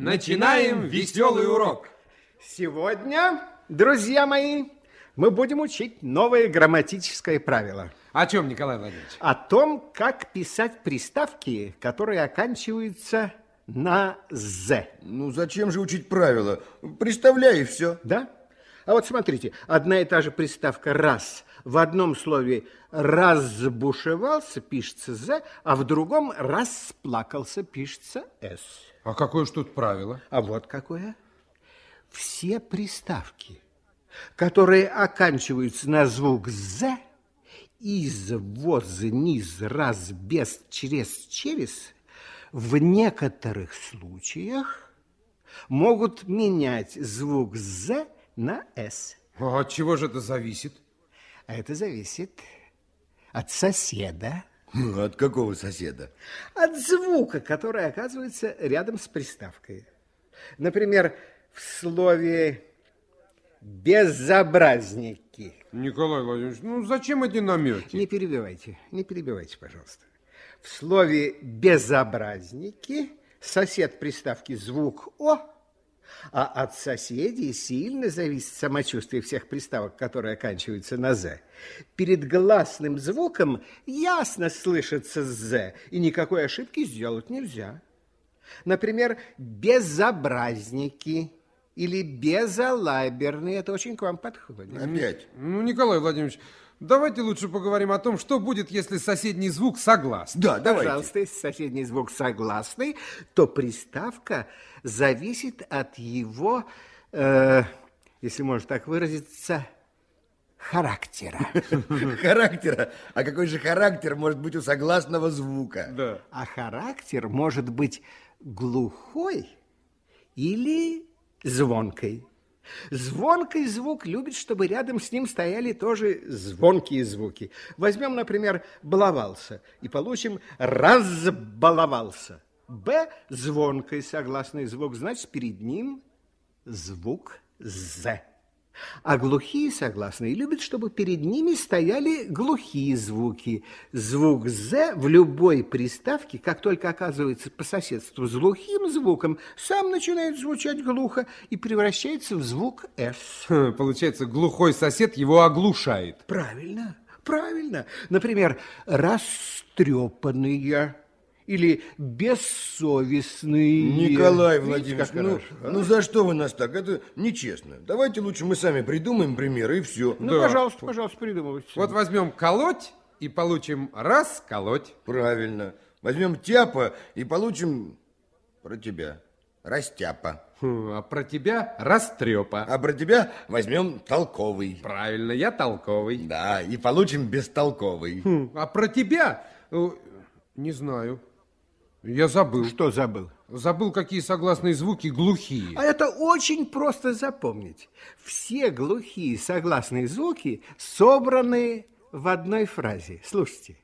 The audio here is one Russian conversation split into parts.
Начинаем веселый урок. Сегодня, друзья мои, мы будем учить новое грамматическое правило. О чем, Николай Владимирович? О том, как писать приставки, которые оканчиваются на «з». Ну, зачем же учить правила? Представляй и все. Да? А вот смотрите, одна и та же приставка «раз». В одном слове «разбушевался» пишется «з», а в другом «расплакался» пишется «с». А какое ж тут правило? А вот какое. Все приставки, которые оканчиваются на звук «з», из, воз, низ, раз, без, через, через, в некоторых случаях могут менять звук «з» на «с». А от чего же это зависит? А это зависит от соседа, Ну, От какого соседа? от звука, который оказывается рядом с приставкой. Например, в слове «безобразники». Николай Владимирович, ну зачем эти намеки? Не перебивайте, не перебивайте, пожалуйста. В слове «безобразники» сосед приставки звук «о», а от соседей сильно зависит самочувствие всех приставок, которые оканчиваются на «з». Перед гласным звуком ясно слышится «з», и никакой ошибки сделать нельзя. Например, «безобразники» или «безалаберные» – это очень к вам подходит. Опять. Ну, Николай Владимирович, давайте лучше поговорим о том, что будет, если соседний звук согласен. Да, давайте. Пожалуйста, если соседний звук согласный, то приставка зависит от его, э, если можно так выразиться, характера. Характера. А какой же характер может быть у согласного звука? Да. А характер может быть глухой или звонкой. Звонкий звук любит, чтобы рядом с ним стояли тоже звонкие звуки. Возьмем, например, «баловался» и получим «разбаловался». «Б» – звонкий согласный звук, значит, перед ним звук «з». А глухие согласные любят, чтобы перед ними стояли глухие звуки. Звук «з» в любой приставке, как только оказывается по соседству с глухим звуком, сам начинает звучать глухо и превращается в звук «с». Хм, Получается, глухой сосед его оглушает. Правильно, правильно. Например, растрепанные или бессовестные. Николай Владимирович, ну, хорошо, а? ну за что вы нас так? Это нечестно. Давайте лучше мы сами придумаем примеры и все. Ну, Да. пожалуйста, пожалуйста, придумывайте. Вот возьмем колоть и получим расколоть. Правильно. Возьмем тяпа и получим про тебя. Растяпа. Хм, А про тебя растрепа. А про тебя возьмем толковый. Правильно, я толковый. Да, и получим бестолковый. Хм, А про тебя, э, не знаю. Я забыл. Что забыл? Забыл, какие согласные звуки глухие. А это очень просто запомнить. Все глухие согласные звуки собраны в одной фразе. Слушайте.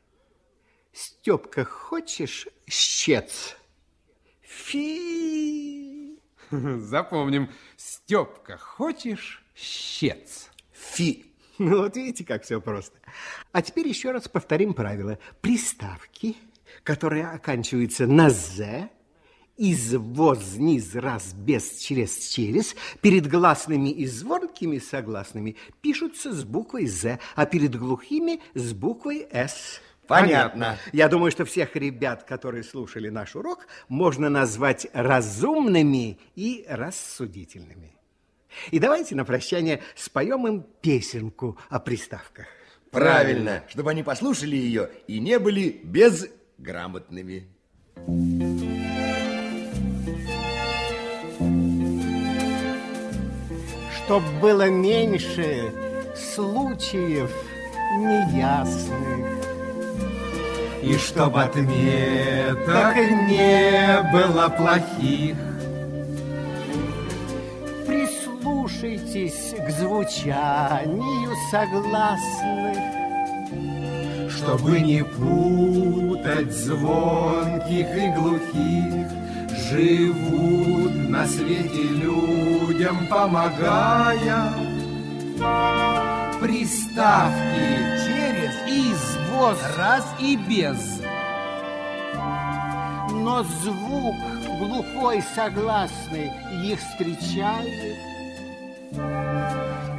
Степка, хочешь щец? Фи. Запомним. Степка, хочешь щец? Фи. Ну, вот видите, как все просто. А теперь еще раз повторим правила. Приставки, которые оканчиваются на «з», из, воз, низ, раз, без, через, через, перед гласными и звонкими согласными пишутся с буквой «з», а перед глухими с буквой «с». Понятно. Я думаю, что всех ребят, которые слушали наш урок, можно назвать разумными и рассудительными. И давайте на прощание споем им песенку о приставках. Правильно, чтобы они послушали ее и не были безграмотными. Чтоб было меньше случаев неясных. И чтоб отметок не было плохих. Прислушайтесь к звучанию согласных. Чтобы не путать звонких и глухих, Живут на свете людям помогая. Приставки Через из, воз, раз и без. Но звук глухой согласный их встречает.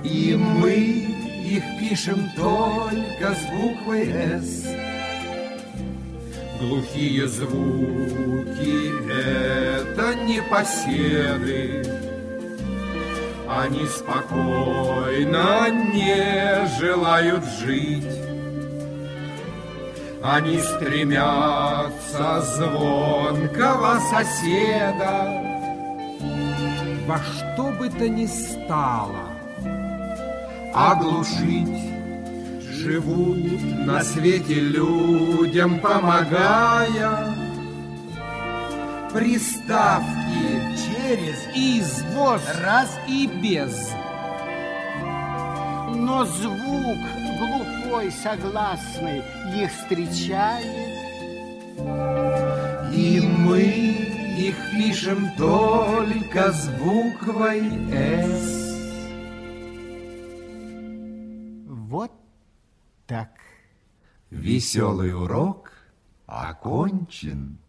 И мы их пишем только с буквой «С». Глухие звуки — это непоседы. Они спокойно не желают жить. Они стремятся звонкого соседа Во что бы то ни стало оглушить. Живут на свете людям помогая. Приставки через извоз раз и без. Но звук глухой согласный их встречает. И мы их пишем только с буквой «С». Вот так. Веселый урок окончен.